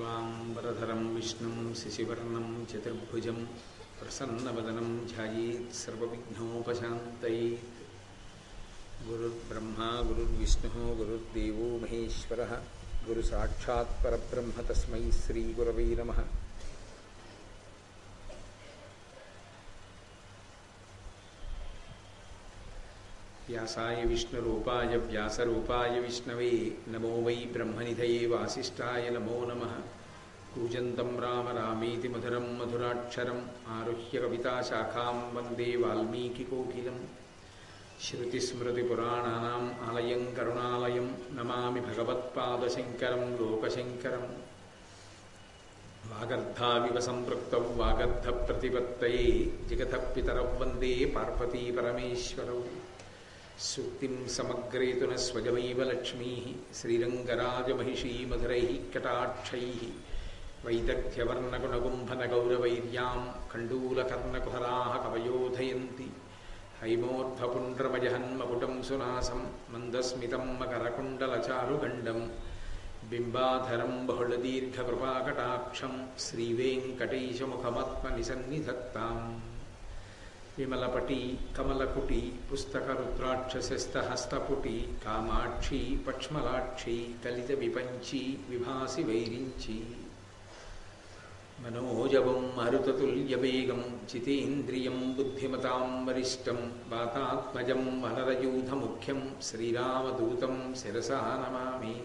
शुक्लाम्बरधरं विष्णुं शशिवर्णं चतुर्भुजं प्रसन्नवदनं ध्यायेत् सर्वविघ्नोपशान्तयेत् गुरुर्ब्रह्मा गुरुर्विष्णुः गुरुर्देवो महेश्वरः। गुरुसाक्षात् परब्रह्म तस्मै श्रीगुरवै नमः వ్యాసాయ విష్ణురూపాయ వ్యాసరూపాయ విష్ణవే నమో వై బ్రహ్మనిధయే వాసిష్ఠాయ నమో నమ. కూజంతం రామ రామేతి మధురం మధురాక్షరం ఆరుహ్య కవితాశాఖాం వందే వాల్మీకికోకిలం శృతిస్మృతిపురాణానాం ఆలయం కరుణాలయం నమామి భగవత్పాదశంకరం లోకశంకరం. వాగర్ధావివ సంపృక్తౌ వాగర్ధ ప్రతిపత్తయే జగతపితరౌ వందే పార్వతీ పరమేశ్వరౌ. సూక్తిం సమగ్రేతున స్వజమైవ లక్ష్మీ శ్రీరంగరాజమహిషీ మధురై కటాక్షై వైదగ్ధ్యవర్ణగుణగుంభనగౌరవైర్యాం కండూలకర్ణకుహరా కవయోధయంతి హైమోర్ధపుండ్రమజహన్మకుటం సునాసం మందస్మితం మకరకుండలచారుగండం బింబాధరం బహుళదీర్ఘకృపాకటాక్షం శ్రీవేంకటైశముఖమత్మనిసన్నిధత్తాం విమలపటి కమలకుటి పుస్తక రుద్రాక్షశస్త హస్తపుటి కామాక్షి పక్ష్మలాక్షి కలిత విపంచి విభాసి వైరించి. మనోజవం మరుతతుల్యవేగం చితేంద్రియం బుద్ధిమతాం వరిష్టం వాతాత్మజం వనరయూధముఖ్యం శ్రీరామదూతం శిరసా నమామి.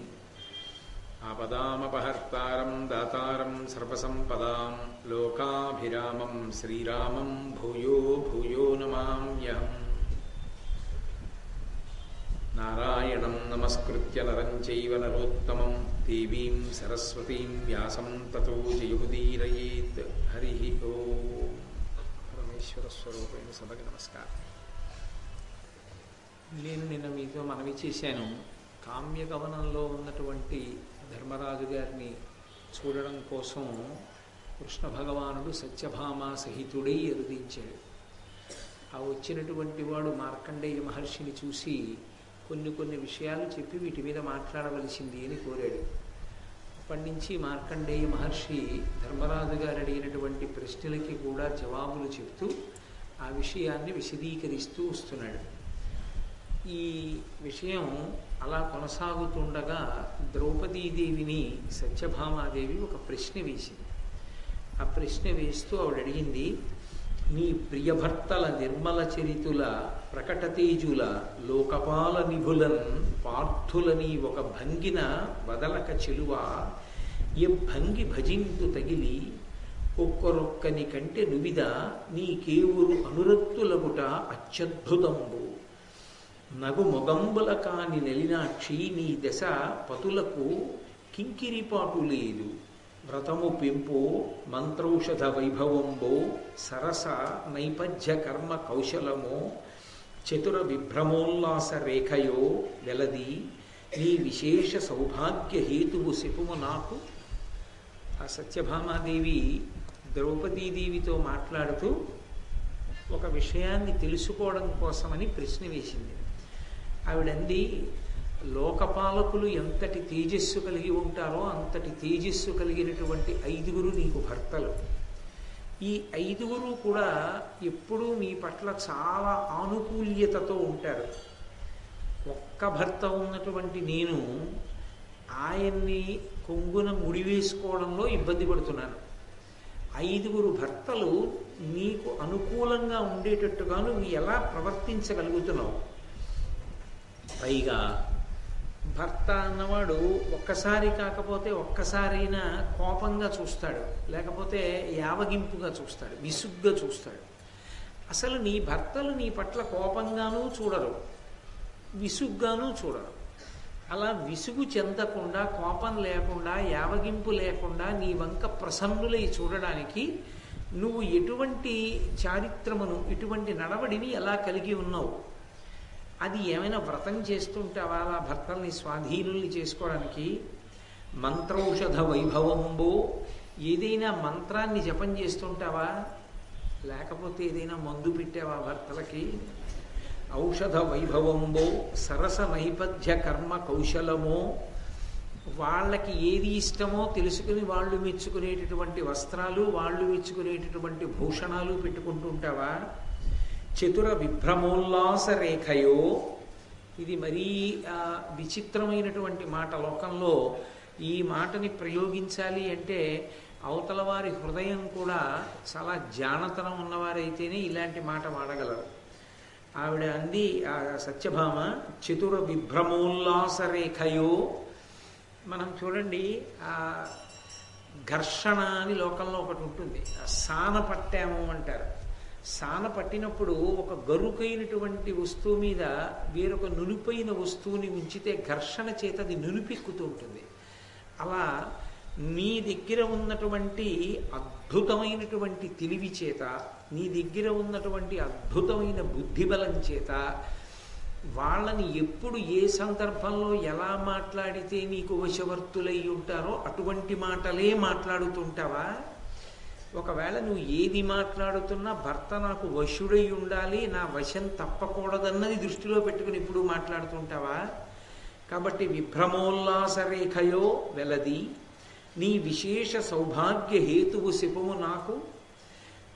శ్రీరామపహర్తారం దాతారం సర్వసంపదాం లోకాభిరామం శ్రీరామం భూయో భూయో నమామ్యహం నారాయణం నమస్కృత్య నరం చైవ నరోత్తమం దేవీం సరస్వతీం వ్యాసం తతో జయోదీరయేత్ హరి ఓ పరమేశ్వరస్వరూపమైన సభకు నమస్కారం నేను నిన్న మీతో మనవి చేశాను. కామ్య కవనంలో ఉన్నటువంటి ధర్మరాజు గారిని చూడడం కోసం కృష్ణ భగవానుడు సత్యభామ సహితుడై ఎరుదించాడు. ఆ వచ్చినటువంటి వాడు మార్కండేయ మహర్షిని చూసి కొన్ని కొన్ని విషయాలు చెప్పి వీటి మీద మాట్లాడవలసింది అని కోరాడు. అప్పటి నుంచి మార్కండేయ మహర్షి ధర్మరాజు గారు అడిగినటువంటి ప్రశ్నలకి కూడా జవాబులు చెప్తూ ఆ విషయాన్ని విశదీకరిస్తూ వస్తున్నాడు. ఈ విషయం అలా కొనసాగుతుండగా ద్రౌపదీదేవిని సత్యభామాదేవి ఒక ప్రశ్న వేసింది. ఆ ప్రశ్న వేస్తూ ఆవిడ అడిగింది నీ ప్రియభర్తల నిర్మల చరితుల ప్రకటతేజుల లోకపాల నిభులన్ పార్థులని ఒక భంగిన వదలక చెలువ? ఏ భంగి భజింతు తగిలి ఒక్కరొక్కని కంటే నువిద నీకేవురు అనురక్తులగుట అత్యద్భుతంబు. నగు మొగంబుల కాని నెలినాక్షి నీ దశ పతులకు కింకిరిపాటు లేదు. వ్రతము పెంపో మంత్రౌషధ వైభవంబో సరస నైపథ్య కర్మ కౌశలమో చతుర విభ్రమోల్లాస రేఖయో వెలది. నీ విశేష సౌభాగ్య హేతువు శిపుము నాకు. ఆ సత్యభామాదేవి ద్రౌపదీదేవితో మాట్లాడుతూ ఒక విషయాన్ని తెలుసుకోవడం కోసమని ప్రశ్న వేసింది. ఆవిడంది లోకపాలకులు ఎంతటి తేజస్సు కలిగి ఉంటారో అంతటి తేజస్సు కలిగినటువంటి ఐదుగురు నీకు భర్తలు. ఈ ఐదుగురు కూడా ఎప్పుడూ మీ పట్ల చాలా ఆనుకూల్యతతో ఉంటారు. ఒక్క భర్త ఉన్నటువంటి నేను ఆయన్ని కొంగున ముడివేసుకోవడంలో ఇబ్బంది పడుతున్నాను. ఐదుగురు భర్తలు నీకు అనుకూలంగా ఉండేటట్టుగా నువ్వు ఎలా ప్రవర్తించగలుగుతున్నావు? పైగా భర్త అన్నవాడు ఒక్కసారి కాకపోతే ఒక్కసారైనా కోపంగా చూస్తాడు లేకపోతే యావగింపుగా చూస్తాడు విసుగ్గా చూస్తాడు. అసలు నీ భర్తలు నీ పట్ల కోపంగానూ చూడరు విసుగ్గానూ చూడరు. అలా విసుగు చెందకుండా కోపం లేకుండా యావగింపు లేకుండా నీ వంక ప్రసన్నులై చూడడానికి నువ్వు ఎటువంటి చారిత్రమును ఎటువంటి నడవడిని ఎలా కలిగి ఉన్నావు? అది ఏమైనా వ్రతం చేస్తుంటావా అలా భర్తల్ని స్వాధీనుల్ని చేసుకోవడానికి మంత్రౌషధ వైభవంబో. ఏదైనా మంత్రాన్ని జపం చేస్తుంటావా? లేకపోతే ఏదైనా మందు పెట్టావా భర్తలకి? ఔషధ వైభవంబో సరస నైపథ్య కర్మ కౌశలమో. వాళ్ళకి ఏది ఇష్టమో తెలుసుకుని వాళ్ళు మెచ్చుకునేటటువంటి వస్త్రాలు వాళ్ళు మెచ్చుకునేటటువంటి భూషణాలు పెట్టుకుంటుంటావా? చతుర విభ్రమోల్లాస రేఖయో ఇది మరీ విచిత్రమైనటువంటి మాట. లోకంలో ఈ మాటని ప్రయోగించాలి అంటే అవతల వారి హృదయం కూడా చాలా జానతనం ఉన్నవారైతేనే ఇలాంటి మాట వాడగలరు. ఆవిడ అంది ఆ సత్యభామ చతుర విభ్రమోల్లాస రేఖయో మనం చూడండి ఆ ఘర్షణ అని లోకంలో ఒకటి ఉంటుంది. ఆ సాన పట్టాము అంటారు. సాన పట్టినప్పుడు ఒక గరుకైనటువంటి వస్తువు మీద వేరొక నునుపైన వస్తువుని ఉంచితే ఘర్షణ చేత అది నునిపెక్కుతూ ఉంటుంది. అలా నీ దగ్గర ఉన్నటువంటి అద్భుతమైనటువంటి తెలివి చేత నీ దగ్గర ఉన్నటువంటి అద్భుతమైన బుద్ధిబలం చేత వాళ్ళని ఎప్పుడు ఏ సందర్భంలో ఎలా మాట్లాడితే నీకు వశవర్తులై ఉంటారో అటువంటి మాటలే మాట్లాడుతుంటావా? ఒకవేళ నువ్వు ఏది మాట్లాడుతున్నా భర్త నాకు వశుడై ఉండాలి నా వశం తప్పకూడదన్నది దృష్టిలో పెట్టుకుని ఇప్పుడు మాట్లాడుతుంటావా? కాబట్టి విభ్రమోల్లాస రేఖయో వెలది. నీ విశేష సౌభాగ్య హేతువు శిపము నాకు.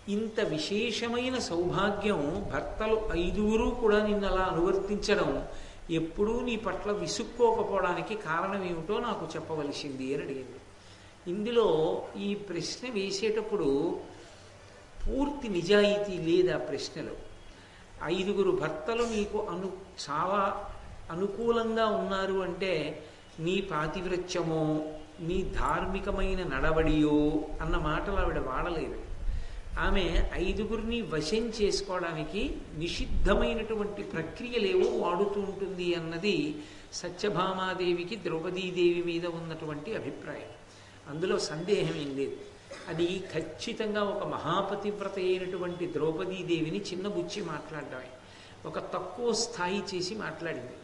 ఇంత విశేషమైన సౌభాగ్యం భర్తలు ఐదుగురు కూడా నిన్ను అలా అనువర్తించడం ఎప్పుడూ నీ పట్ల విసుక్కోకపోవడానికి కారణం ఏమిటో నాకు చెప్పవలసింది అని అడిగింది. ఇందులో ఈ ప్రశ్న వేసేటప్పుడు పూర్తి నిజాయితీ లేదు ఆ ప్రశ్నలో. ఐదుగురు భర్తలు నీకు అను చాలా అనుకూలంగా ఉన్నారు అంటే నీ పాతివ్రత్యమో నీ ధార్మికమైన నడవడియో అన్న మాటలు ఆవిడ వాడలేదు. ఆమె ఐదుగురిని వశం చేసుకోవడానికి నిషిద్ధమైనటువంటి ప్రక్రియలేవో వాడుతూ ఉంటుంది అన్నది సత్యభామాదేవికి ద్రౌపదీదేవి మీద ఉన్నటువంటి అభిప్రాయం. అందులో సందేహం ఏం లేదు. అది ఖచ్చితంగా ఒక మహాపతివ్రత అయినటువంటి ద్రౌపదీదేవిని చిన్నబుచ్చి మాట్లాడడమే. ఒక తక్కువ స్థాయి చేసి మాట్లాడింది.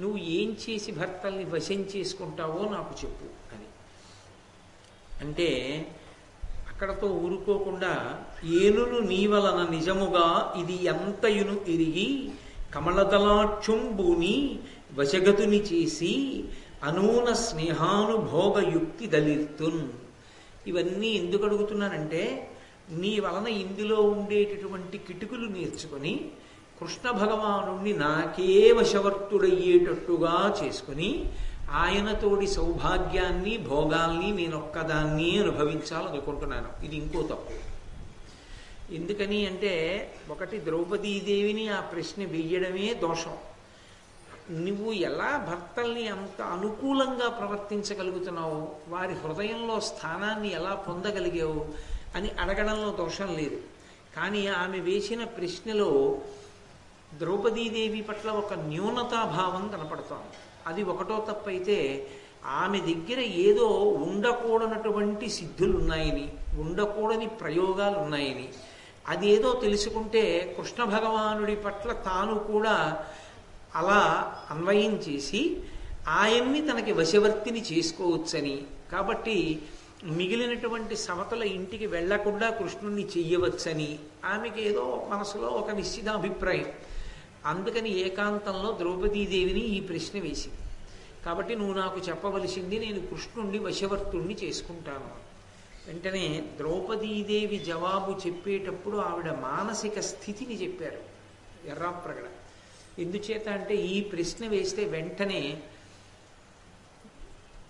నువ్వు ఏం చేసి భర్తల్ని వశం చేసుకుంటావో నాకు చెప్పు అని. అంటే అక్కడతో ఊరుకోకుండా ఏనును నీ వలన నిజముగా ఇది ఎంతయును ఎరిగి కమలదలాక్షుంబుని వశగతుని చేసి అనూన స్నేహానుభోగ యుక్తి దళిర్తున్ ఇవన్నీ ఎందుకు అడుగుతున్నానంటే నీ వలన ఇందులో ఉండేటటువంటి కిటుకులు నేర్చుకొని కృష్ణ భగవానుణ్ణి నాకే వశవర్తుడయ్యేటట్టుగా చేసుకుని ఆయనతోడి సౌభాగ్యాన్ని భోగాల్ని నేనొక్కదాన్ని అనుభవించాలనుకుంటున్నాను. ఇది ఇంకో తప్పు. ఎందుకని అంటే ఒకటి ద్రౌపదీదేవిని ఆ ప్రశ్న వెయ్యడమే దోషం. నువ్వు ఎలా భర్తల్ని అంత అనుకూలంగా ప్రవర్తించగలుగుతున్నావు? వారి హృదయంలో స్థానాన్ని ఎలా పొందగలిగావు? అని అడగడంలో దోషం లేదు. కానీ ఆమె వేసిన ప్రశ్నలో ద్రౌపదీదేవి పట్ల ఒక న్యూనతాభావం కనపడుతోంది. అది ఒకటో తప్పైతే ఆమె దగ్గర ఏదో ఉండకూడనటువంటి సిద్ధులు ఉన్నాయని ఉండకూడని ప్రయోగాలు ఉన్నాయని అదేదో తెలుసుకుంటే కృష్ణ భగవానుడి పట్ల తాను కూడా అలా అన్వయం చేసి ఆయన్ని తనకి వశవర్తిని చేసుకోవచ్చని. కాబట్టి మిగిలినటువంటి సమతల ఇంటికి వెళ్ళకుండా కృష్ణుణ్ణి చెయ్యవచ్చని ఆమెకి ఏదో మనసులో ఒక నిశ్చిత అభిప్రాయం. అందుకని ఏకాంతంలో ద్రౌపదీదేవిని ఈ ప్రశ్న వేసింది. కాబట్టి నువ్వు నాకు చెప్పవలసింది నేను కృష్ణుణ్ణి వశవర్తుణ్ణి చేసుకుంటాను. వెంటనే ద్రౌపదీదేవి జవాబు చెప్పేటప్పుడు ఆవిడ మానసిక స్థితిని చెప్పారు. ఎర్రాప్రగడ ఎందుచేత అంటే ఈ ప్రశ్న వేస్తే వెంటనే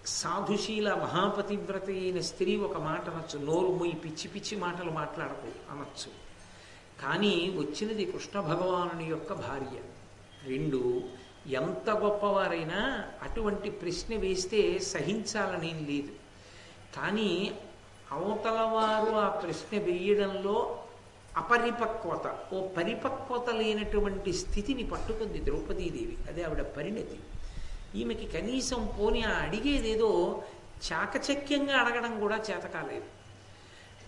సాధుశీల మహాపతివ్రత అయిన స్త్రీ ఒక మాట అనొచ్చు. నోరు మొయ్యి పిచ్చి పిచ్చి మాటలు మాట్లాడకు అనొచ్చు. కానీ వచ్చినది కృష్ణ భగవానుని యొక్క భార్య. రెండు ఎంత గొప్పవారైనా అటువంటి ప్రశ్న వేస్తే సహించాలనేం లేదు. కానీ అవతల వారు ఆ ప్రశ్న వేయడంలో అపరిపక్వత ఓ పరిపక్వత లేనటువంటి స్థితిని పట్టుకుంది ద్రౌపదీదేవి. అదే ఆవిడ పరిణతి. ఈమెకి కనీసం పోని ఆ అడిగేదేదో చాకచక్యంగా అడగడం కూడా చేతకాలేదు.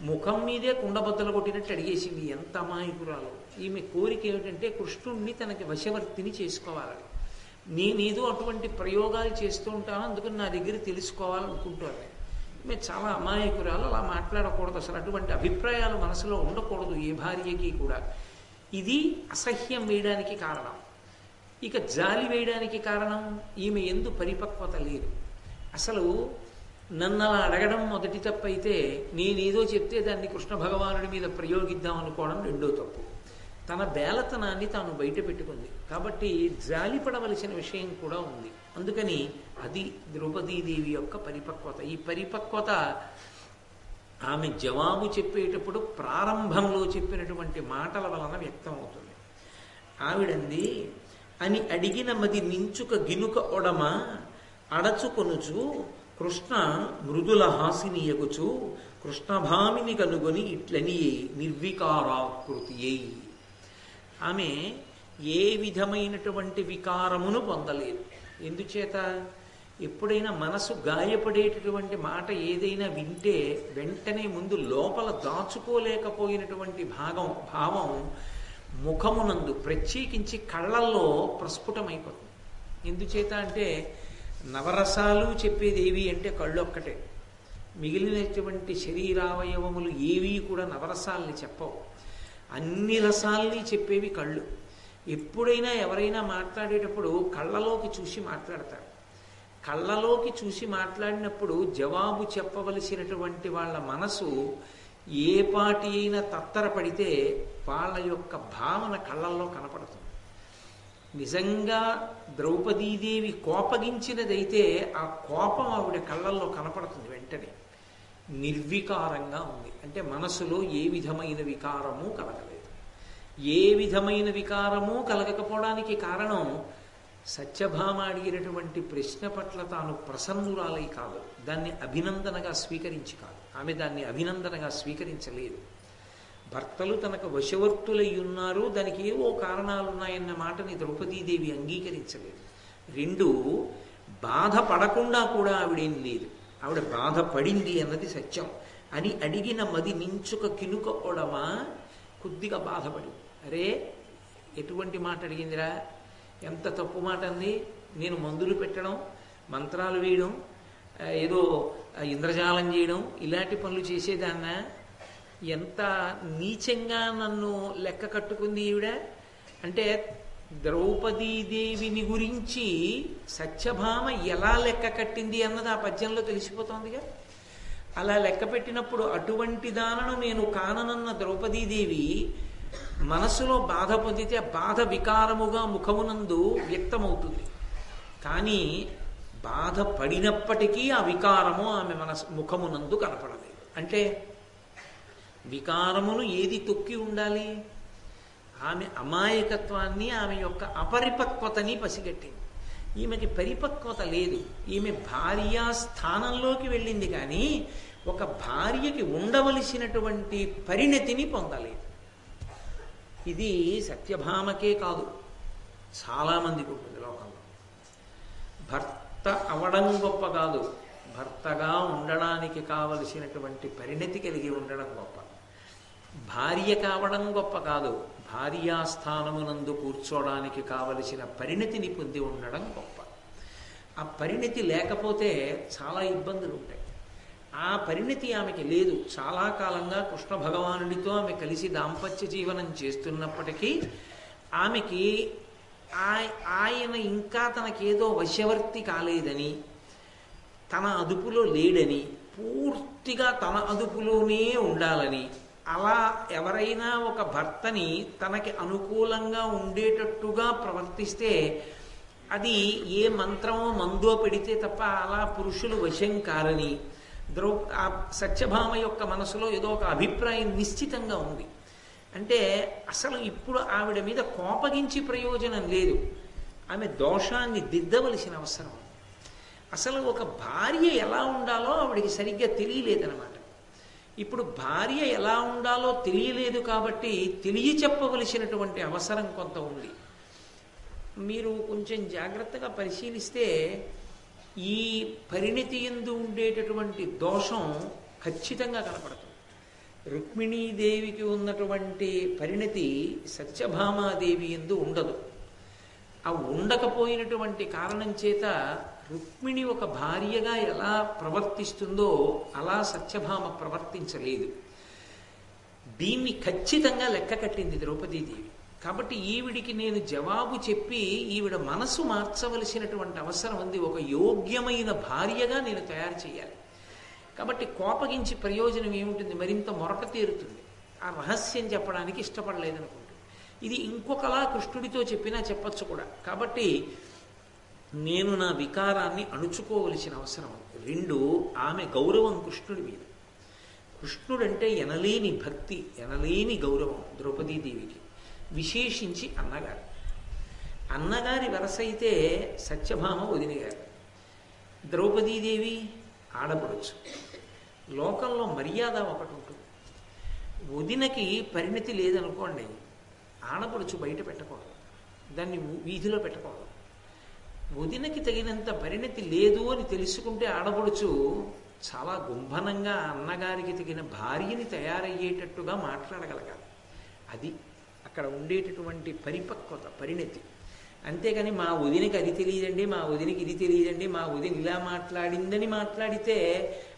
ముఖం మీదే కుండబద్దలు కొట్టినట్టు అడిగేసింది ఎంత అమాయకురాలు. ఈమె కోరిక ఏమిటంటే కృష్ణుణ్ణి తనకి వశవర్తిని చేసుకోవాలని. నేనేదో అటువంటి ప్రయోగాలు చేస్తూ ఉంటాను అందుకని నా దగ్గర తెలుసుకోవాలనుకుంటాను మీరు చాలా అమాయకురాలు అలా మాట్లాడకూడదు అసలు అటువంటి అభిప్రాయాలు మనసులో ఉండకూడదు ఏ భార్యకి కూడా. ఇది అసహ్యం వేయడానికి కారణం. ఇక జాలి వేయడానికి కారణం ఈమె ఎందు పరిపక్వత లేదు. అసలు నన్ను అలా అడగడం మొదటి తప్పు అయితే నేనేదో చెప్తే దాన్ని కృష్ణ భగవానుడి మీద ప్రయోగిద్దాం అనుకోవడం రెండో తప్పు. తన బేలతనాన్ని తాను బయట పెట్టుకుంది. కాబట్టి జాలిపడవలసిన విషయం కూడా ఉంది. అందుకని అది ద్రౌపదీదేవి యొక్క పరిపక్వత. ఈ పరిపక్వత ఆమె జవాబు చెప్పేటప్పుడు ప్రారంభంలో చెప్పినటువంటి మాటల వలన వ్యక్తం అవుతుంది ఆవిడంది అని అడిగిన మది నించుక గినుక ఒడమ అడచుకొనుచు కృష్ణ మృదుల హాసినియగుచు కృష్ణభామిని కనుగొని ఇట్లని నిర్వికారాకృతి ఆమె ఏ విధమైనటువంటి వికారమును పొందలేదు. ఎందుచేత? ఎప్పుడైనా మనసు గాయపడేటటువంటి మాట ఏదైనా వింటే వెంటనే ముందు లోపల దాచుకోలేకపోయినటువంటి భాగం భావం ముఖమునందు ప్రత్యేకించి కళ్ళల్లో ప్రస్ఫుటమైపోతుంది. ఎందుచేత అంటే నవరసాలు చెప్పేది ఏవి అంటే కళ్ళు ఒక్కటే మిగిలినటువంటి శరీరావయవములు ఏవి కూడా నవరసాలని చెప్పవు. అన్ని రసాల్ని చెప్పేవి కళ్ళు. ఎప్పుడైనా ఎవరైనా మాట్లాడేటప్పుడు కళ్ళలోకి చూసి మాట్లాడతారు. కళ్ళలోకి చూసి మాట్లాడినప్పుడు జవాబు చెప్పవలసినటువంటి వాళ్ళ మనసు ఏ పాటి అయినా తత్తరపడితే వాళ్ళ యొక్క భావన కళ్ళల్లో కనపడుతుంది. నిజంగా ద్రౌపదీదేవి కోపగించినదైతే ఆ కోపం ఆవిడ కళ్ళల్లో కనపడుతుంది వెంటనే. నిర్వికారంగా ఉంది. అంటే మనసులో ఏ విధమైన వికారము కలగలేదు. ఏ విధమైన వికారము కలగకపోవడానికి కారణం సత్యభామ అడిగినటువంటి ప్రశ్న పట్ల తాను ప్రసన్నురాలై కాదు. దాన్ని అభినందనగా స్వీకరించి కాదు. ఆమె దాన్ని అభినందనగా స్వీకరించలేదు. భర్తలు తనకు వశవర్తులై ఉన్నారు దానికి ఏవో కారణాలు ఉన్నాయన్న మాటని ద్రౌపదీదేవి అంగీకరించలేదు. రెండు బాధపడకుండా కూడా ఆవిడేం లేదు. ఆవిడ బాధపడింది అన్నది సత్యం. అని అడిగిన మది నించుక కినుక ఒడమా కొద్దిగా బాధపడి. అరే ఎటువంటి మాట అడిగిందిరా? ఎంత తప్పు మాట అంది? నేను మందులు పెట్టడం మంత్రాలు వేయడం ఏదో ఇంద్రజాలం చేయడం ఇలాంటి పనులు చేసేదాన్న? ఎంత నీచంగా నన్ను లెక్క కట్టుకుంది ఈవిడ? అంటే ద్రౌపదీదేవిని గురించి సత్యభామ ఎలా లెక్క కట్టింది అన్నది ఆ పద్యంలో తెలిసిపోతోందిగా అలా లెక్క పెట్టినప్పుడు అటువంటి దానను నేను కాననన్న ద్రౌపదీదేవి మనసులో బాధ పొందితే బాధ వికారముగా ముఖమునందు వ్యక్తమవుతుంది. కానీ బాధ పడినప్పటికీ ఆ వికారము ఆమె మనసు ముఖమునందు కనపడలేదు. అంటే వికారమును ఏది తొక్కి ఉండాలి? ఆమె అమాయకత్వాన్ని ఆమె యొక్క అపరిపక్వతని పసిగట్టింది. ఈమెకి పరిపక్వత లేదు. ఈమె భార్యా స్థానంలోకి వెళ్ళింది కానీ ఒక భార్యకి ఉండవలసినటువంటి పరిణతిని పొందలేదు. ఇది సత్యభామకే కాదు చాలామందికి ఉంటుంది లోకంలో. భర్త అవడం గొప్ప కాదు భర్తగా ఉండడానికి కావలసినటువంటి పరిణతి కలిగి ఉండడం గొప్ప. భార్య కావడం గొప్ప కాదు భార్యాస్థానమునందు కూర్చోడానికి కావలసిన పరిణతిని పొంది ఉండడం గొప్ప. ఆ పరిణతి లేకపోతే చాలా ఇబ్బందులు ఉంటాయి. ఆ పరిణతి ఆమెకి లేదు. చాలా కాలంగా కృష్ణ భగవానుడితో ఆమె కలిసి దాంపత్య జీవనం చేస్తున్నప్పటికీ ఆమెకి ఆయన ఇంకా తనకేదో వశవర్తి కాలేదని తన అదుపులో లేడని పూర్తిగా తన అదుపులోనే ఉండాలని అలా ఎవరైనా ఒక భర్తని తనకి అనుకూలంగా ఉండేటట్టుగా ప్రవర్తిస్తే అది ఏ మంత్రమో మందో పెడితే తప్ప అలా పురుషులు వశం కారని. ద్రౌ ఆ సత్యభామ యొక్క మనసులో ఏదో ఒక అభిప్రాయం నిశ్చితంగా ఉంది. అంటే అసలు ఇప్పుడు ఆవిడ మీద కోపగించి ప్రయోజనం లేదు. ఆమె దోషాన్ని దిద్దవలసిన అవసరం అసలు ఒక భార్య ఎలా ఉండాలో ఆవిడికి సరిగ్గా తెలియలేదనమాట ఇప్పుడు భార్య ఎలా ఉండాలో తెలియలేదు కాబట్టి తెలియ చెప్పవలసినటువంటి అవసరం కొంత ఉంది. మీరు కొంచెం జాగ్రత్తగా పరిశీలిస్తే ఈ పరిణితి ఎందు ఉండేటటువంటి దోషం ఖచ్చితంగా కనపడుతుంది. రుక్మిణీదేవికి ఉన్నటువంటి పరిణతి సత్యభామాదేవి ఎందు ఉండదు. ఆ ఉండకపోయినటువంటి కారణం చేత రుక్మిణి ఒక భార్యగా ఎలా ప్రవర్తిస్తుందో అలా సత్యభామ ప్రవర్తించలేదు. దీన్ని ఖచ్చితంగా లెక్క కట్టింది ద్రౌపదీదేవి. కాబట్టి ఈవిడికి నేను జవాబు చెప్పి ఈవిడ మనసు మార్చవలసినటువంటి అవసరం ఉంది. ఒక యోగ్యమైన భార్యగా నేను తయారు చేయాలి. కాబట్టి కోపగించి ప్రయోజనం ఏముంటుంది? మరింత మొరట తీరుతుంది. ఆ రహస్యం చెప్పడానికి ఇష్టపడలేదనుకో. ఇది ఇంకొకలా కృష్ణుడితో చెప్పినా చెప్పచ్చు కూడా. కాబట్టి నేను నా వికారాన్ని అణుచుకోవలసిన అవసరం రెండు ఆమె గౌరవం కృష్ణుడి మీద. కృష్ణుడంటే ఎనలేని భక్తి ఎనలేని గౌరవం ద్రౌపదీదేవికి. విశేషించి అన్నగారు. అన్నగారి వరసైతే సత్యభామ వదిన ద్రౌపదీదేవి ఆడపడచ్చు లోకంలో మర్యాద ఒకటి ఉంటుంది. వదినకి పరిణతి లేదనుకోండి ఆడపడుచు బయట పెట్టకూడదు. దాన్ని వీధిలో పెట్టకూడదు. వదినకి తగినంత పరిణతి లేదు అని తెలుసుకుంటే ఆడపడుచు చాలా గుంభనంగా అన్నగారికి తగిన భార్యని తయారయ్యేటట్టుగా మాట్లాడగలగాలి. అది అక్కడ ఉండేటటువంటి పరిపక్వత పరిణతి. అంతేగాని మా వదినకి అది తెలియదండి మా వదినకి ఇది తెలియదండి మా వదిన ఇలా మాట్లాడిందని మాట్లాడితే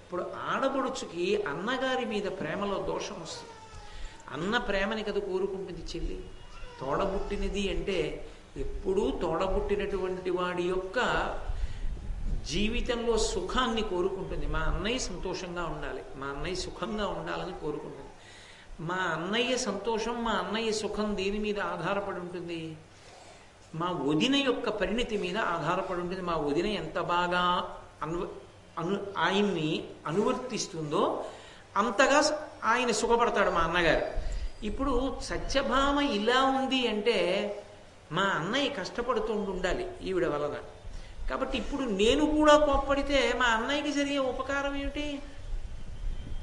ఇప్పుడు ఆడపడుచుకి అన్నగారి మీద ప్రేమలో దోషం వస్తుంది. అన్న ప్రేమని కదా కోరుకుంటుంది చెల్లి. తోడబుట్టినది అంటే ఎప్పుడూ తోడబుట్టినటువంటి వాడి యొక్క జీవితంలో సుఖాన్ని కోరుకుంటుంది. మా అన్నయ్య సంతోషంగా ఉండాలి. మా అన్నయ్య సుఖంగా ఉండాలని కోరుకుంటుంది. మా అన్నయ్య సంతోషం మా అన్నయ్య సుఖం దేని మీద ఆధారపడి ఉంటుంది? మా వదిన యొక్క పరిణితి మీద ఆధారపడి ఉంటుంది. మా వదిన ఎంత బాగా అను అను ఆయన్ని అనువర్తిస్తుందో అంతగా ఆయన సుఖపడతాడు మా అన్నగారు. ఇప్పుడు సత్యభామ ఇలా ఉంది అంటే మా అన్నయ్య కష్టపడుతూ ఉండాలి ఈవిడ వలన. కాబట్టి ఇప్పుడు నేను కూడా కోప్పడితే మా అన్నయ్యకి జరిగే ఉపకారం ఏమిటి?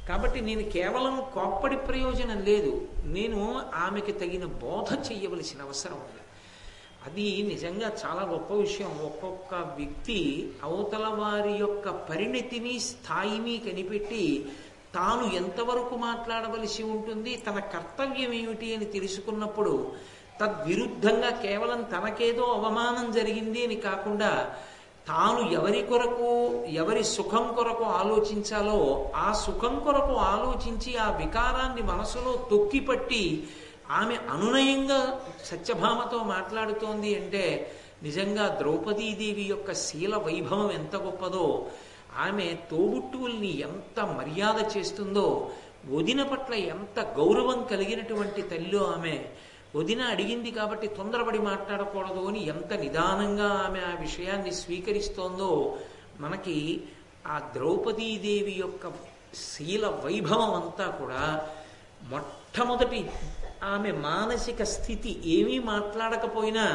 కాబట్టి నేను కేవలం కోప్పడి ప్రయోజనం లేదు. నేను ఆమెకి తగిన బోధ చేయవలసిన అవసరం ఉంది. అది నిజంగా చాలా గొప్ప విషయం. ఒక్కొక్క వ్యక్తి అవతల వారి యొక్క పరిణితిని స్థాయిని కనిపెట్టి తాను ఎంతవరకు మాట్లాడవలసి ఉంటుంది తన కర్తవ్యం ఏమిటి అని తెలుసుకున్నప్పుడు తద్విరుద్ధంగా కేవలం తనకేదో అవమానం జరిగింది అని కాకుండా తాను ఎవరి కొరకు ఎవరి సుఖం కొరకు ఆలోచించాలో ఆ సుఖం కొరకు ఆలోచించి ఆ వికారాన్ని మనసులో తొక్కిపట్టి ఆమె అనునయంగా సత్యభామతో మాట్లాడుతోంది అంటే నిజంగా ద్రౌపదీదేవి యొక్క శీల వైభవం ఎంత గొప్పదో ఆమె తోబుట్టువుల్ని ఎంత మర్యాద చేస్తుందో వదిన పట్ల ఎంత గౌరవం కలిగినటువంటి తల్లిలో ఆమె వదిన అడిగింది కాబట్టి తొందరపడి మాట్లాడకూడదు అని ఎంత నిదానంగా ఆమె ఆ విషయాన్ని స్వీకరిస్తోందో మనకి ఆ ద్రౌపదీదేవి యొక్క శీల వైభవం అంతా కూడా మొట్టమొదటి ఆమె మానసిక స్థితి ఏమీ మాట్లాడకపోయినా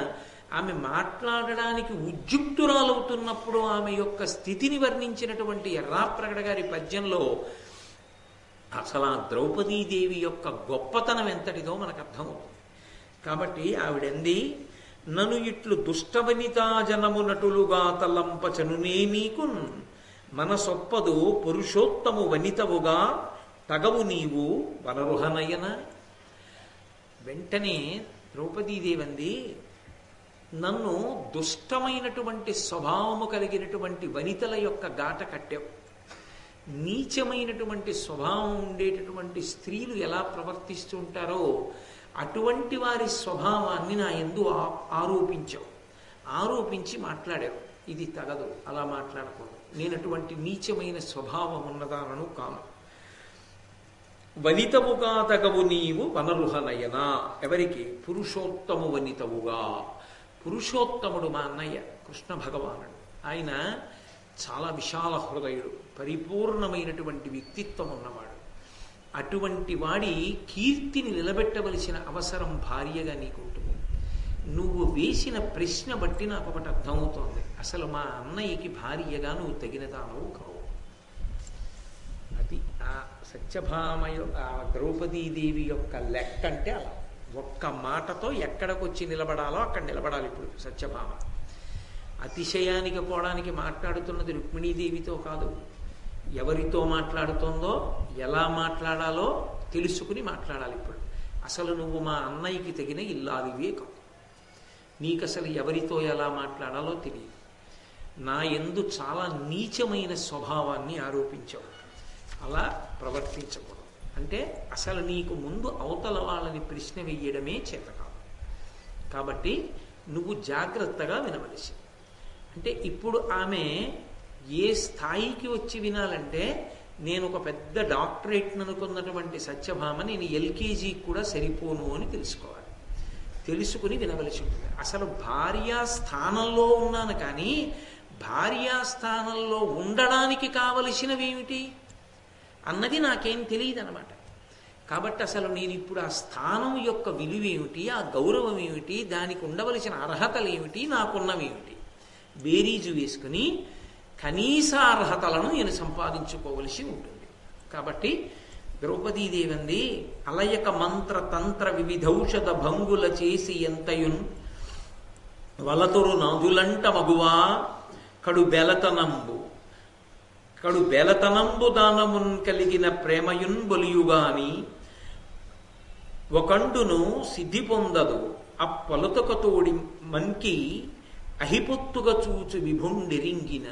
ఆమె మాట్లాడడానికి ఉద్యుక్తురాలవుతున్నప్పుడు ఆమె యొక్క స్థితిని వర్ణించినటువంటి ఎర్రాప్రగడ గారి పద్యంలో అసలు ఆ ద్రౌపదీదేవి యొక్క గొప్పతనం ఎంతటిదో మనకు అర్థమవుతుంది. కాబట్టి ఆవిడంది నను ఇట్లు దుష్టవనితా జనమునటులుగా తలంపచనునే నీకు మనసొప్పదు పురుషోత్తము వనితవుగా తగవు నీవు వనరుహనయన. వెంటనే ద్రౌపదీదేవంది నన్ను దుష్టమైనటువంటి స్వభావము కలిగినటువంటి వనితల యొక్క గాట కట్టావు. నీచమైనటువంటి స్వభావం ఉండేటటువంటి స్త్రీలు ఎలా ప్రవర్తిస్తూ ఉంటారో అటువంటి వారి స్వభావాన్ని నా ఎందు ఆరోపించావు. ఆరోపించి మాట్లాడావు. ఇది తగదు అలా మాట్లాడకూడదు. నేను అటువంటి నీచమైన స్వభావం ఉన్నదానను కాను. వనితముగా తగవు నీవు వనరుహనయన ఎవరికి? పురుషోత్తము వనితవుగా. పురుషోత్తముడు మా అన్నయ్య కృష్ణ భగవానుడు. ఆయన చాలా విశాల హృదయుడు పరిపూర్ణమైనటువంటి వ్యక్తిత్వం ఉన్నవాడు. అటువంటి వాడి కీర్తిని నిలబెట్టవలసిన అవసరం భార్యగా నీకుంటుంది నువ్వు వేసిన ప్రశ్న బట్టి నాకు ఒకటి అర్థమవుతోంది. అసలు మా అన్నయ్యకి భార్యగా నువ్వు తగినదానవు కావు. అది ఆ సత్యభామ ఆ ద్రౌపదీదేవి యొక్క లెక్క అంటే అలా. ఒక్క మాటతో ఎక్కడికొచ్చి నిలబడాలో అక్కడ నిలబడాలి ఇప్పుడు సత్యభామ. అతిశయానికి పోవడానికి మాట్లాడుతున్నది రుక్మిణీదేవితో కాదు. ఎవరితో మాట్లాడుతోందో ఎలా మాట్లాడాలో తెలుసుకుని మాట్లాడాలి ఇప్పుడు. అసలు నువ్వు మా అన్నయ్యకి తగిన ఇల్లాలివే కాదు. నీకు అసలు ఎవరితో ఎలా మాట్లాడాలో తెలియదు. నా ఎందు చాలా నీచమైన స్వభావాన్ని ఆరోపించావు. అలా ప్రవర్తించకూడదు. అంటే అసలు నీకు ముందు అవతల వాళ్ళని ప్రశ్న వెయ్యడమే చేత కాదు కాబట్టి నువ్వు జాగ్రత్తగా వినవలసి. అంటే ఇప్పుడు ఆమె ఏ స్థాయికి వచ్చి వినాలంటే నేను ఒక పెద్ద డాక్టరేట్ అనుకున్నటువంటి సత్యభామ నేను ఎల్కేజీకి కూడా సరిపోను అని తెలుసుకోవాలి. తెలుసుకుని వినవలసి ఉంటుంది. అసలు భార్యా స్థానంలో ఉన్నాను కానీ భార్యా స్థానంలో ఉండడానికి కావలసినవి ఏమిటి? అన్నది నాకేం తెలియదు అనమాట కాబట్టి అసలు నేను ఇప్పుడు ఆ స్థానం యొక్క విలువ ఏమిటి ఆ గౌరవం ఏమిటి దానికి ఉండవలసిన అర్హతలు ఏమిటి నాకున్నవేమిటి? బేరీజు వేసుకుని కనీస అర్హతలను నేను సంపాదించుకోవలసి ఉంటుంది. కాబట్టి ద్రౌపదీదేవంది అలయక మంత్ర తంత్ర వివిధౌషధ భంగుల చేసి ఎంతయున్ వలతురు నదులంట మగువా కడు బెలతనంబు. కడు బెలతనంబు దానమున్ కలిగిన ప్రేమయున్ బొలియుగాని ఒకండును సిద్ధి పొందదు. అప్పలుతకతోడి మన్కి అహిపొత్తుగా చూచు విభుండిరింగిన.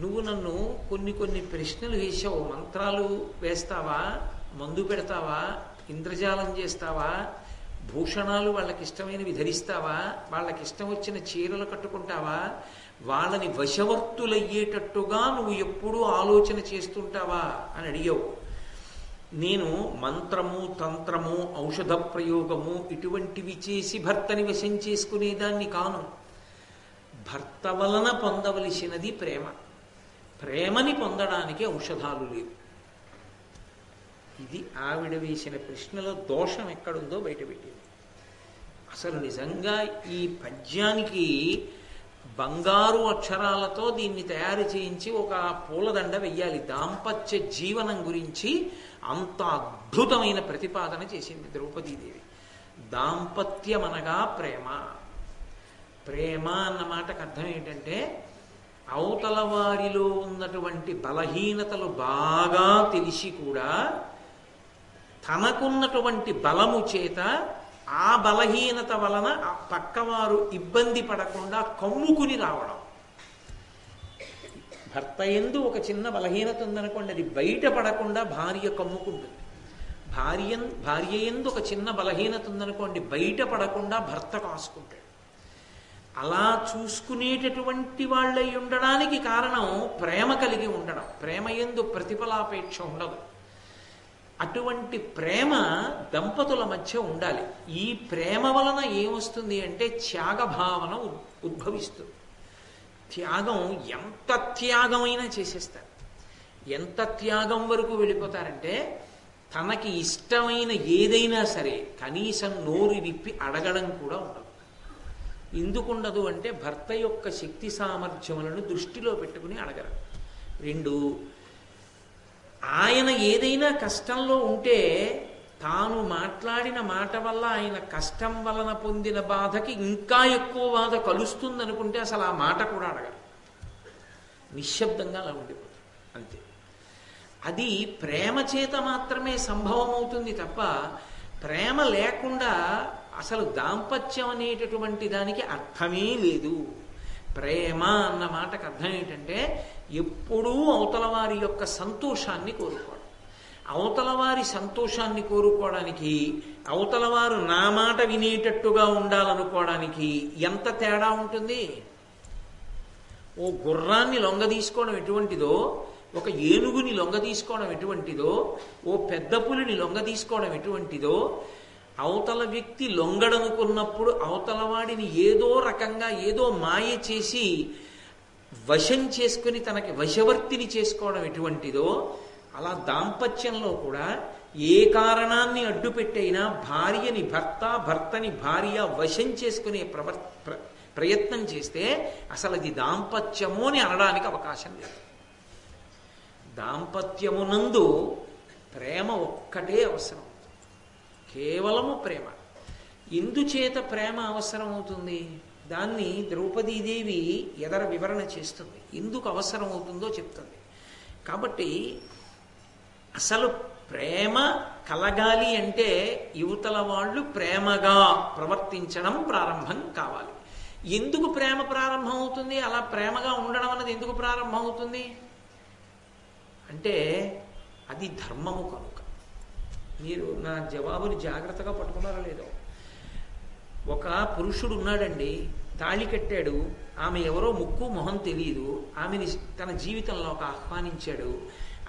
నువ్వు నన్ను కొన్ని కొన్ని ప్రశ్నలు వేసావు మంత్రాలు వేస్తావా? మందు పెడతావా? ఇంద్రజాలం చేస్తావా? భూషణాలు వాళ్ళకి ఇష్టమైనవి ధరిస్తావా? వాళ్ళకి ఇష్టం వచ్చిన చీరలు కట్టుకుంటావా? వాళ్ళని వశవర్తులయ్యేటట్టుగా నువ్వు ఎప్పుడూ ఆలోచన చేస్తుంటావా అని అడిగావు. నేను మంత్రము తంత్రము ఔషధ ప్రయోగము ఇటువంటివి చేసి భర్తని వశం చేసుకునేదాన్ని కాను. భర్త వలన పొందవలసినది ప్రేమ. ప్రేమని పొందడానికి ఔషధాలు లేవు. ఇది ఆవిడ వేసిన ప్రశ్నలో దోషం ఎక్కడుందో బయటపెట్టింది అసలు నిజంగా ఈ పద్యానికి బంగారు అక్షరాలతో దీన్ని తయారు చేయించి ఒక పూలదండ వెయ్యాలి. దాంపత్య జీవనం గురించి అంత అద్భుతమైన ప్రతిపాదన చేసింది ద్రౌపదీదేవి. దాంపత్యం అనగా ప్రేమ. ప్రేమ అన్న మాటకు అర్థం ఏంటంటే అవతల వారిలో ఉన్నటువంటి బలహీనతలు బాగా తెలిసి కూడా తనకున్నటువంటి బలము చేత ఆ బలహీనత వలన ఆ పక్కవారు ఇబ్బంది పడకుండా కమ్ముకుని రావడం. భర్త ఎందు ఒక చిన్న బలహీనత ఉందనుకోండి అది బయటపడకుండా భార్య కమ్ముకుంటుంది. భార్య భార్య ఎందు ఒక చిన్న బలహీనత ఉందనుకోండి బయటపడకుండా భర్త కాసుకుంటాడు. అలా చూసుకునేటటువంటి వాళ్ళై ఉండడానికి కారణం ప్రేమ కలిగి ఉండడం. ప్రేమ ఎందు ప్రతిఫలాపేక్ష ఉండదు. అటువంటి ప్రేమ దంపతుల మధ్య ఉండాలి. ఈ ప్రేమ వలన ఏమొస్తుంది అంటే త్యాగ భావన ఉద్భవిస్తుంది. త్యాగం ఎంత త్యాగమైనా చేసేస్తారు. ఎంత త్యాగం వరకు వెళ్ళిపోతారంటే తనకి ఇష్టమైన ఏదైనా సరే కనీసం నోరు విప్పి అడగడం కూడా ఉండదు. ఎందుకుండదు అంటే భర్త యొక్క శక్తి సామర్థ్యములను దృష్టిలో పెట్టుకుని అడగరు. రెండు ఆయన ఏదైనా కష్టంలో ఉంటే తాను మాట్లాడిన మాట వల్ల ఆయన కష్టం వలన పొందిన బాధకి ఇంకా ఎక్కువ బాధ కలుస్తుందనుకుంటే అసలు ఆ మాట కూడా అడగరు. నిశ్శబ్దంగా అలా ఉండిపోతుంది అంతే. అది ప్రేమ చేత మాత్రమే సంభవం అవుతుంది తప్ప ప్రేమ లేకుండా అసలు దాంపత్యం అనేటటువంటి దానికి అర్థమే లేదు. ప్రేమ అన్న మాటకు అర్థం ఏంటంటే ఎప్పుడూ అవతల వారి యొక్క సంతోషాన్ని కోరుకోవడం. అవతల వారి సంతోషాన్ని కోరుకోవడానికి అవతల వారు నా మాట వినేటట్టుగా ఉండాలనుకోవడానికి ఎంత తేడా ఉంటుంది? ఓ గుర్రాన్ని లొంగ తీసుకోవడం ఎటువంటిదో ఒక ఏనుగుని లొంగ తీసుకోవడం ఎటువంటిదో ఓ పెద్ద పులిని లొంగ తీసుకోవడం ఎటువంటిదో అవతల వ్యక్తి లొంగడనుకున్నప్పుడు అవతల వాడిని ఏదో రకంగా ఏదో మాయ చేసి వశం చేసుకుని తనకి వశవర్తిని చేసుకోవడం ఎటువంటిదో అలా దాంపత్యంలో కూడా ఏ కారణాన్ని అడ్డుపెట్టైనా భార్యని భర్త భర్తని భార్య వశం చేసుకునే ప్రవర్ ప్రయత్నం చేస్తే అసలు అది దాంపత్యము అని అనడానికి అవకాశం లేదు. దాంపత్యమునందు ప్రేమ ఒక్కటే అవసరం. కేవలము ప్రేమ. ఎందుచేత ప్రేమ అవసరం అవుతుంది దాన్ని ద్రౌపదీదేవి ఎదర వివరణ చేస్తుంది. ఎందుకు అవసరం అవుతుందో చెప్తుంది. కాబట్టి అసలు ప్రేమ కలగాలి అంటే యువతల వాళ్ళు ప్రేమగా ప్రవర్తించడం ప్రారంభం కావాలి. ఎందుకు ప్రేమ ప్రారంభం అవుతుంది అలా ప్రేమగా ఉండడం అన్నది ఎందుకు ప్రారంభం అవుతుంది అంటే అది ధర్మము కనుక. మీరు నా జవాబుని జాగ్రత్తగా పట్టుకున్నారో లేదో. ఒక పురుషుడు ఉన్నాడండి తాళి కట్టాడు ఆమె ఎవరో ముక్కు మొహం తెలియదు ఆమెని తన జీవితంలోకి ఆహ్వానించాడు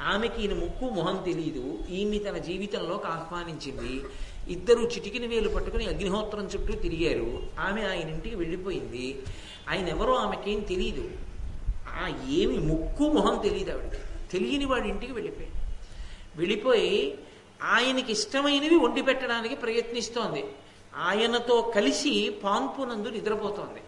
ఆమెకి ఈయన ముక్కు మొహం తెలియదు ఈమె తన జీవితంలోకి ఆహ్వానించింది. ఇద్దరు చిటికిన వేలు పట్టుకుని అగ్నిహోత్రం చుట్టూ తిరిగారు ఆమె ఆయన ఇంటికి వెళ్ళిపోయింది. ఆయన ఎవరో ఆమెకేం తెలియదు ఆ ఏమి ముక్కు మొహం తెలియదు ఆవిడకి. తెలియని వాడి ఇంటికి వెళ్ళిపోయాడు. వెళ్ళిపోయి ఆయనకి ఇష్టమైనవి వండి పెట్టడానికి ప్రయత్నిస్తోంది. ఆయనతో కలిసి పాన్పునందు నిద్రపోతోంది.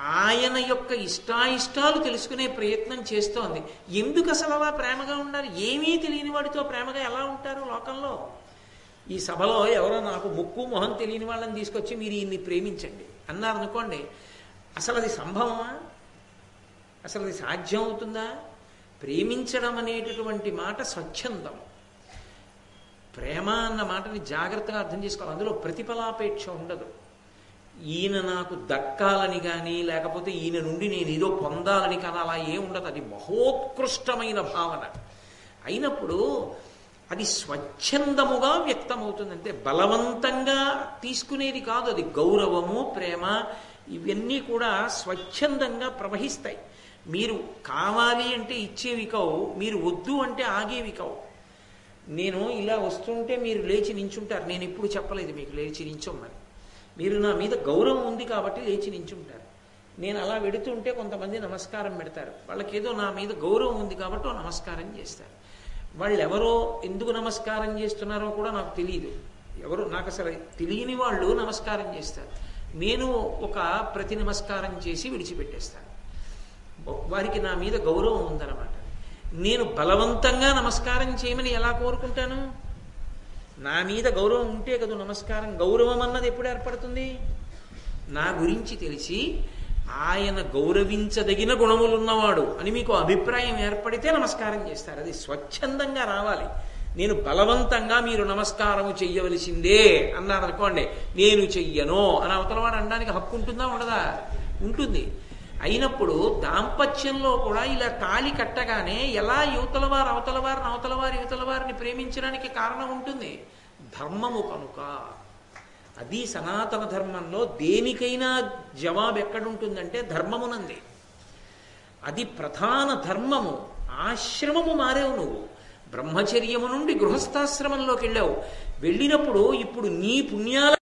ఆయన యొక్క ఇష్టాయిష్టాలు తెలుసుకునే ప్రయత్నం చేస్తోంది. ఎందుకు అసలు అలా ప్రేమగా ఉండాలి ఏమీ తెలియని వాడితో ప్రేమగా ఎలా ఉంటారు లోకంలో? ఈ సభలో ఎవరో నాకు ముక్కు మొహం తెలియని వాళ్ళని తీసుకొచ్చి మీరు ఈయన్ని ప్రేమించండి అన్నారు అనుకోండి. అసలు అది సంభవమా? అసలు అది సాధ్యం అవుతుందా? ప్రేమించడం అనేటటువంటి మాట స్వచ్ఛందం. ప్రేమ అన్న మాటని జాగ్రత్తగా అర్థం చేసుకోవాలి. అందులో ప్రతిఫలాపేక్ష ఉండదు. ఈయన నాకు దక్కాలని కానీ లేకపోతే ఈయన నుండి నేను ఏదో పొందాలని కానీ అలా ఏముండదు ఉండదు. అది మహోత్కృష్టమైన భావన. అయినప్పుడు అది స్వచ్ఛందముగా వ్యక్తమవుతుంది అంటే బలవంతంగా తీసుకునేది కాదు. అది గౌరవము ప్రేమ ఇవన్నీ కూడా స్వచ్ఛందంగా ప్రవహిస్తాయి. మీరు కావాలి అంటే ఇచ్చేవి కావు. మీరు వద్దు అంటే ఆగేవి కావు. నేను ఇలా వస్తుంటే మీరు లేచి నించుంటారు. నేను ఇప్పుడు చెప్పలేదు మీకు లేచి నించోమని మీరు. నా మీద గౌరవం ఉంది కాబట్టి లేచి నించుంటారు. నేను అలా వెడుతుంటే కొంతమంది నమస్కారం పెడతారు. వాళ్ళకి ఏదో నా మీద గౌరవం ఉంది కాబట్టి నమస్కారం చేస్తారు. వాళ్ళు ఎవరో ఎందుకు నమస్కారం చేస్తున్నారో కూడా నాకు తెలియదు ఎవరు నాకు అసలు తెలియని వాళ్ళు నమస్కారం చేస్తారు. నేను ఒక ప్రతి నమస్కారం చేసి విడిచిపెట్టేస్తాను. వారికి నా మీద గౌరవం ఉందన్నమాట. నేను బలవంతంగా నమస్కారం చేయమని ఎలా కోరుకుంటాను? నా మీద గౌరవం ఉంటే కదా నమస్కారం. గౌరవం అన్నది ఎప్పుడు ఏర్పడుతుంది? నా గురించి తెలిసి ఆయన గౌరవించదగిన గుణములున్నవాడు అని మీకు అభిప్రాయం ఏర్పడితే నమస్కారం చేస్తారు. అది స్వచ్ఛందంగా రావాలి. నేను బలవంతంగా మీరు నమస్కారం చెయ్యవలసిందే అన్నారు అనుకోండి నేను చెయ్యను అని అవతలవాడు అనడానికి హక్కు ఉంటుందా ఉండదా? ఉంటుంది. అయినప్పుడు దాంపత్యంలో కూడా ఇలా తాళి కట్టగానే ఎలా యువతల వారు అవతల వారిని అవతల వారు యువతల వారిని ప్రేమించడానికి కారణం ఉంటుంది? ధర్మము కనుక. అది సనాతన ధర్మంలో దేనికైనా జవాబు ఎక్కడుంటుందంటే ధర్మమునంది. అది ప్రధాన ధర్మము. ఆశ్రమము మారేవు నువ్వు. బ్రహ్మచర్యము నుండి గృహస్థాశ్రమంలోకి వెళ్ళావు. వెళ్ళినప్పుడు ఇప్పుడు నీ పుణ్యాల